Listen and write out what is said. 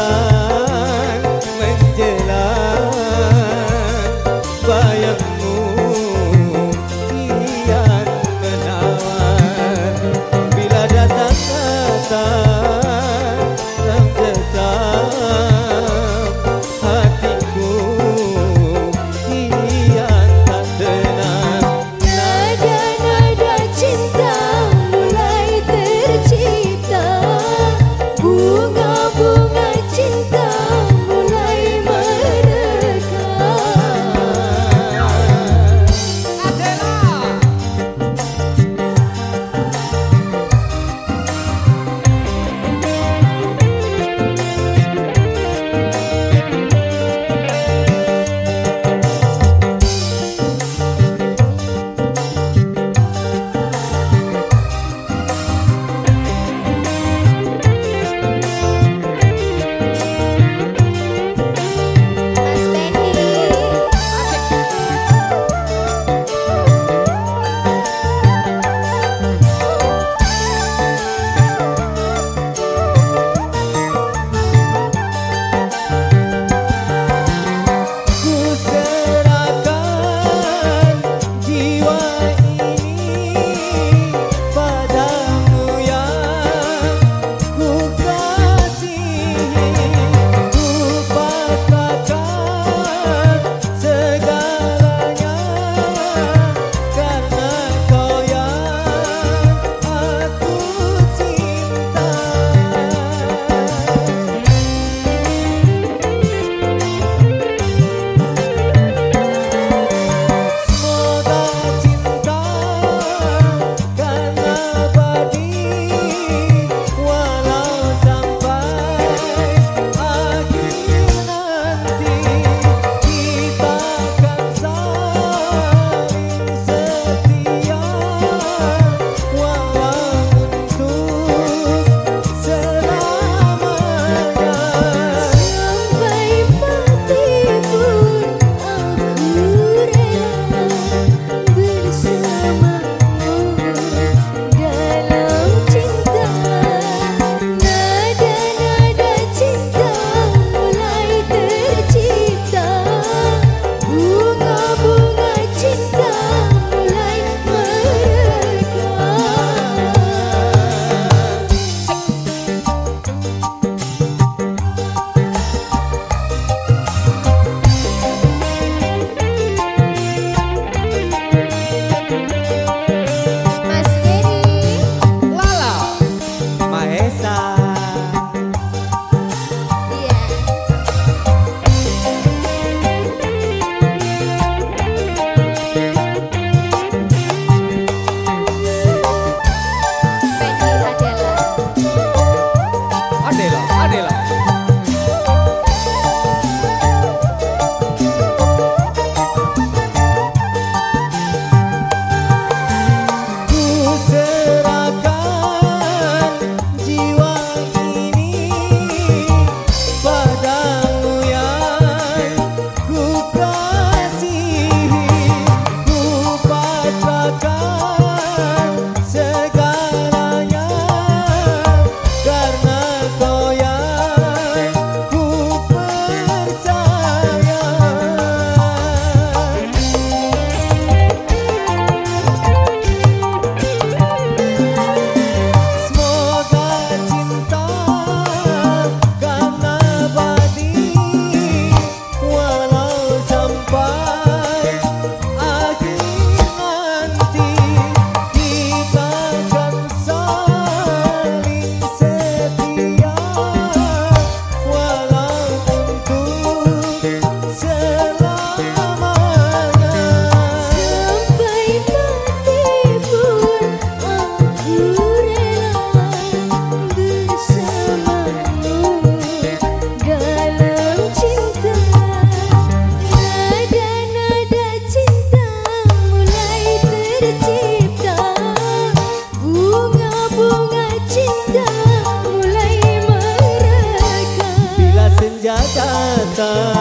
casa. Tak